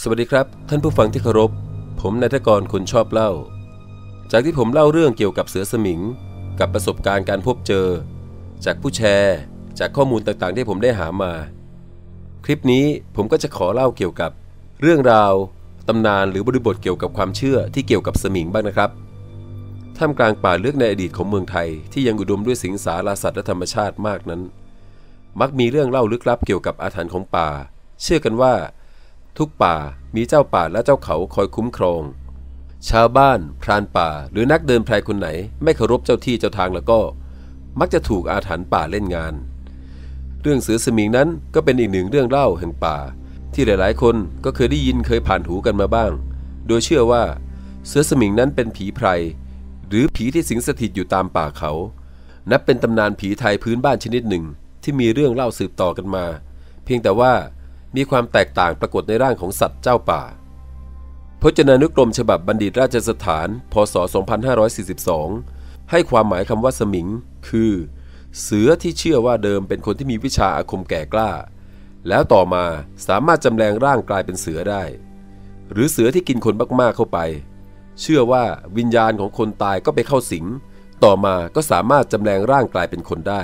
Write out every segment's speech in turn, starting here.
สวัสดีครับ ท่านผู้ฟังที่เคารพ ผมนายทกรคนชอบเล่า จากที่ผมเล่าเรื่องเกี่ยวกับเสือสมิง กับประสบการณ์การพบเจอ จากผู้แชร์ จากข้อมูลต่างๆ ที่ผมได้หามา คลิปนี้ผมก็จะขอเล่าเกี่ยวกับ เรื่องราวตำนานหรือบริบทเกี่ยวกับความเชื่อที่เกี่ยวกับสมิงบ้างนะครับท่ามกลางป่าเลือกในอดีตของเมืองไทย ที่ยังอุดมด้วยสิงสาราสัตว์และธรรมชาติมากนั้น มักมีเรื่องเล่าลึกลับเกี่ยวกับอาถรรพ์ของป่า เชื่อกันว่า ทุกป่ามีเจ้าป่าและเจ้าเขาคอยคุ้มครอง ชาวบ้าน พรานป่า หรือนักเดินไพรคนไหน ไม่เคารพเจ้าที่เจ้าทางแล้วก็ มักจะถูกอาถรรพ์ป่าเล่นงาน เรื่องเสือสมิงนั้นก็เป็นอีกหนึ่งเรื่องเล่าแห่งป่า ที่หลายๆ คนก็เคยได้ยินเคยผ่านหูกันมาบ้าง โดยเชื่อว่า เสือสมิงนั้นเป็นผีไพรหรือผีที่สิงสถิตอยู่ตามป่าเขา นับเป็นตำนานผีไทยพื้นบ้านชนิดหนึ่ง ที่มีเรื่องเล่าสืบต่อกันมา เพียงแต่ว่า มีความแตกต่างปรากฏในร่างของสัตว์เจ้าป่า พจนานุกรมฉบับบัณฑิตราชสถาน พศ 2542 ให้ความหมายคำว่าสมิง คือ เสือที่เชื่อว่าเดิมเป็นคนที่มีวิชาอาคมแก่กล้า แล้วต่อมาสามารถจำแรงร่างกลายเป็นเสือได้ หรือเสือที่กินคนมากๆเข้าไป เชื่อว่าวิญญาณของคนตายก็ไปเข้าสิง ต่อมาก็สามารถจำแรงร่างกลายเป็นคนได้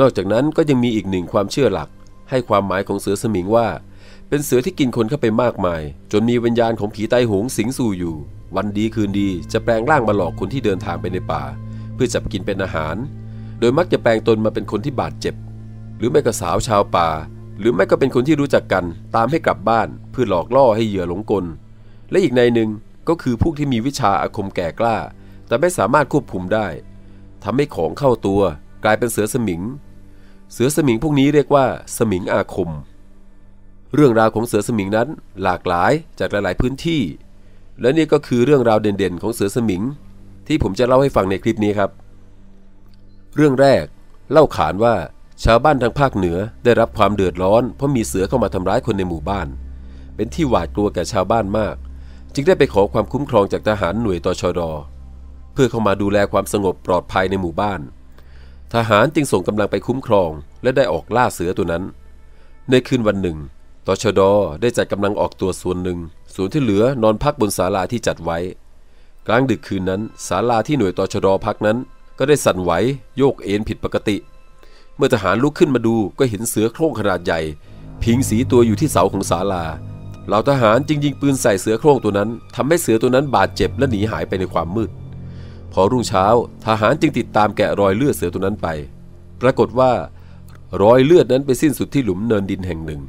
นอกจากนั้นก็ยังมีอีกหนึ่งความเชื่อหลัก ให้ความหมายของเสือสมิงว่า เป็นเสือที่กินคนเข้าไปมากมาย จนมีวิญญาณของผีไตหงสิงสู่อยู่ วันดีคืนดีจะแปลงร่างมาหลอกคนที่เดินทางไปในป่า เพื่อจับกินเป็นอาหาร โดยมักจะแปลงตนมาเป็นคนที่บาดเจ็บ หรือไม่ก็สาวชาวป่า หรือไม่ก็เป็นคนที่รู้จักกัน ตามให้กลับบ้าน เพื่อหลอกล่อให้เหยื่อหลงกล และอีกในหนึ่งก็คือพวกที่มีวิชาอาคมแก่กล้า แต่ไม่สามารถควบคุมได้ทำให้ของเข้าตัว กลายเป็นเสือสมิง เสือสมิงพวกนี้เรียกว่า สมิงอาคม เรื่องราวของเสือสมิงนั้นหลากหลายจากหลาย ๆ พื้นที่ และนี่ก็คือเรื่องราวเด่น ๆ ของเสือสมิง ที่ผมจะเล่าให้ฟังในคลิปนี้ครับ เรื่องแรก เล่าขานว่าชาวบ้านทางภาคเหนือได้รับความเดือดร้อนเพราะมีเสือเข้ามาทำร้ายคนในหมู่บ้าน เป็นที่หวาดกลัวแก่ชาวบ้านมาก จึงได้ไปขอความคุ้มครองจากทหารหน่วยตชด เพื่อเข้ามาดูแลความสงบปลอดภัยในหมู่บ้าน ทหารจึงส่งกำลังไปคุ้มครอง และได้ออกล่าเสือตัวนั้น ในคืนวันหนึ่งตชดได้จัดกำลังออกตัวส่วนหนึ่ง ส่วนที่เหลือนอนพักบนศาลาที่จัดไว้ กลางดึกคืนนั้นศาลาที่หน่วยตชดพักนั้น ก็ได้สั่นไหวโยกเอ็นผิดปกติ เมื่อทหารลุกขึ้นมาดูก็เห็นเสือโคร่งขนาดใหญ่ พิงสีตัวอยู่ที่เสาของศาลาเหล่าทหารจึงยิงปืนใส่เสือโคร่งตัวนั้นทำให้เสือตัวนั้นบาดเจ็บและหนีหายไปในความมืด พอรุ่งเช้าทหารจึงติดตามแกะรอยเลือดเสือตัวนั้นไป ปรากฏว่ารอยเลือดนั้นไปสิ้นสุดที่หลุมเนินดินแห่งหนึ่ง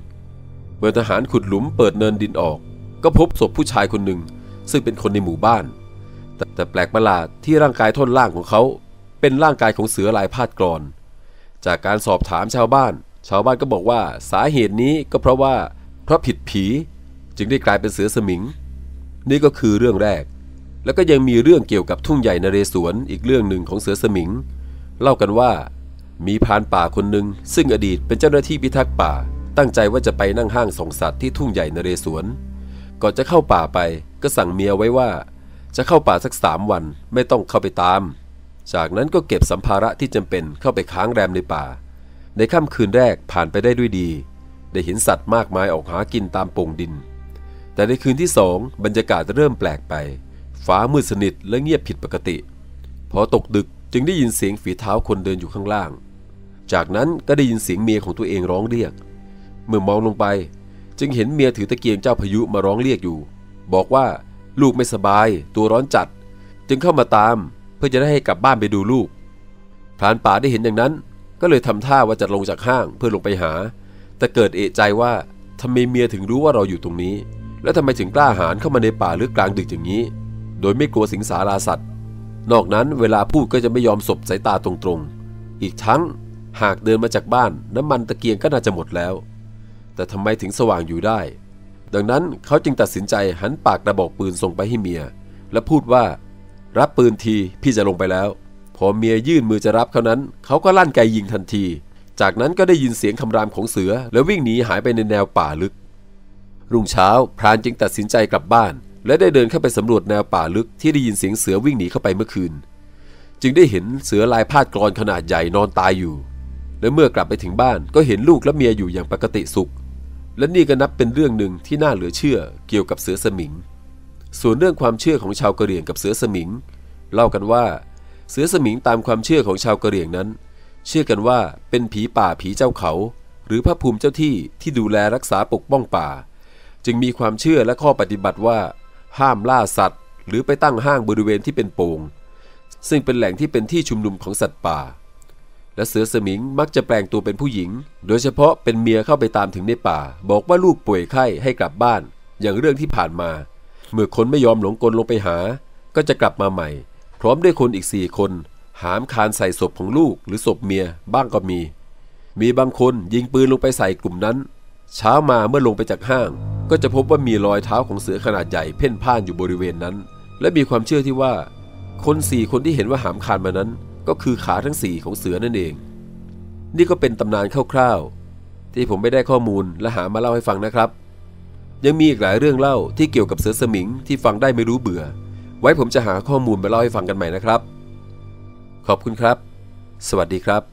เมื่อทหารขุดหลุมเปิดเนินดินออก ก็พบศพผู้ชายคนหนึ่ง ซึ่งเป็นคนในหมู่บ้าน แต่แต่แปลกประหลาดที่ร่างกายท่อนล่างของเขา เป็นร่างกายของเสือลายพาดกรอน จากการสอบถามชาวบ้าน ชาวบ้านก็บอกว่าสาเหตุนี้ก็เพราะว่าเพราะผิดผีจึงได้กลายเป็นเสือสมิง นี่ก็คือเรื่องแรก แล้วก็ยังมีเรื่องเกี่ยวกับทุ่งใหญ่นเรศวรอีกเรื่องหนึ่งของเสือสมิง เล่ากันว่า มีพรานป่าคนหนึ่งซึ่งอดีตเป็นเจ้าหน้าที่พิทักษ์ป่า ตั้งใจว่าจะไปนั่งห้างส่งสัตว์ที่ทุ่งใหญ่นเรศวรก่อนจะเข้าป่าไปก็สั่งเมียไว้ว่า จะเข้าป่าสักสามวันไม่ต้องเข้าไปตาม จากนั้นก็เก็บสัมภาระที่จำเป็นเข้าไปค้างแรมในป่า ในค่ำคืนแรกผ่านไปได้ด้วยดี ได้เห็นสัตว์มากมายออกหากินตามโป่งดิน แต่ในคืนที่สองบรรยากาศเริ่มแปลกไป ฟ้ามืดสนิทและเงียบผิดปกติ พอตกดึกจึงได้ยินเสียงฝีเท้าคนเดินอยู่ข้างล่าง จากนั้นก็ได้ยินเสียงเมียของตัวเองร้องเรียก เมื่อมองลงไป จึงเห็นเมียถือตะเกียงเจ้าพายุมาร้องเรียกอยู่ บอกว่าลูกไม่สบาย ตัวร้อนจัด จึงเข้ามาตาม เพื่อจะได้ให้กลับบ้านไปดูลูกพรานป่าได้เห็นอย่างนั้น ก็เลยทำท่าว่าจะลงจากห้างเพื่อลงไปหา แต่เกิดเอะใจว่าทำไมเมียถึงรู้ว่าเราอยู่ตรงนี้ และทำไมถึงกล้าหาญเข้ามาในป่าลึกกลางดึกอย่างนี้ โดยไม่กลัวสิงสาราสัตว์ นอกนั้นเวลาพูดก็จะไม่ยอมสบสายตาตรงๆ อีกทั้งหากเดินมาจากบ้านน้ำมันตะเกียงก็น่าจะหมดแล้ว แต่ทำไมถึงสว่างอยู่ได้ ดังนั้นเขาจึงตัดสินใจหันปากกระบอกปืนส่งไปให้เมีย และพูดว่า รับปืนทีพี่จะลงไปแล้ว พอเมียยื่นมือจะรับเขานั้น เขาก็ลั่นไกยิงทันที จากนั้นก็ได้ยินเสียงคำรามของเสือ แล้ววิ่งหนีหายไปในแนวป่าลึก รุ่งเช้าพรานจึงตัดสินใจกลับบ้าน และได้เดินเข้าไปสำรวจแนวป่าลึกที่ได้ยินเสียงเสือวิ่งหนีเข้าไปเมื่อคืน จึงได้เห็นเสือลายพาดกรอนขนาดใหญ่นอนตายอยู่ และเมื่อกลับไปถึงบ้านก็เห็นลูกและเมียอยู่อย่างปกติสุข และนี่ก็นับเป็นเรื่องหนึ่งที่น่าเหลือเชื่อเกี่ยวกับเสือสมิง ส่วนเรื่องความเชื่อของชาวกะเหรี่ยงกับเสือสมิง เล่ากันว่า เสือสมิงตามความเชื่อของชาวกะเหรี่ยงนั้น เชื่อกันว่าเป็นผีป่าผีเจ้าเขา หรือพระภูมิเจ้าที่ที่ดูแลรักษาปกป้องป่า จึงมีความเชื่อและข้อปฏิบัติว่า ห้ามล่าสัตว์ หรือไปตั้งห้างบริเวณที่เป็นโปง่งซึ่งเป็นแหล่งที่เป็นที่ชุมนุมของสัตว์ป่า และเสือสมิงมักจะแปลงตัวเป็นผู้หญิง โดยเฉพาะเป็นเมียเข้าไปตามถึงในป่า บอกว่าลูกป่วยไข้ให้กลับบ้าน อย่างเรื่องที่ผ่านมา เมื่อคนไม่ยอมหลงกลลงไปหา ก็จะกลับมาใหม่ พร้อมด้วยคนอีกสี่คน หามคานใส่ศพของลูกหรือศพเมียบ้างก็มี มีบางคนยิงปืนลงไปใส่กลุ่มนั้น เช้ามาเมื่อลงไปจากห้าง ก็จะพบว่ามีรอยเท้าของเสือขนาดใหญ่เพ่นพ่านอยู่บริเวณนั้น และมีความเชื่อที่ว่า คนสี่คนที่เห็นว่าหามคานมานั้น ก็คือขาทั้งสี่ของเสือนั่นเอง นี่ก็เป็นตำนานคร่าวๆ ที่ผมไม่ได้ข้อมูลและหามาเล่าให้ฟังนะครับ ยังมีอีกหลายเรื่องเล่าที่เกี่ยวกับเสือสมิงที่ฟังได้ไม่รู้เบื่อ ไว้ผมจะหาข้อมูลมาเล่าให้ฟังกันใหม่นะครับ ขอบคุณครับ สวัสดีครับ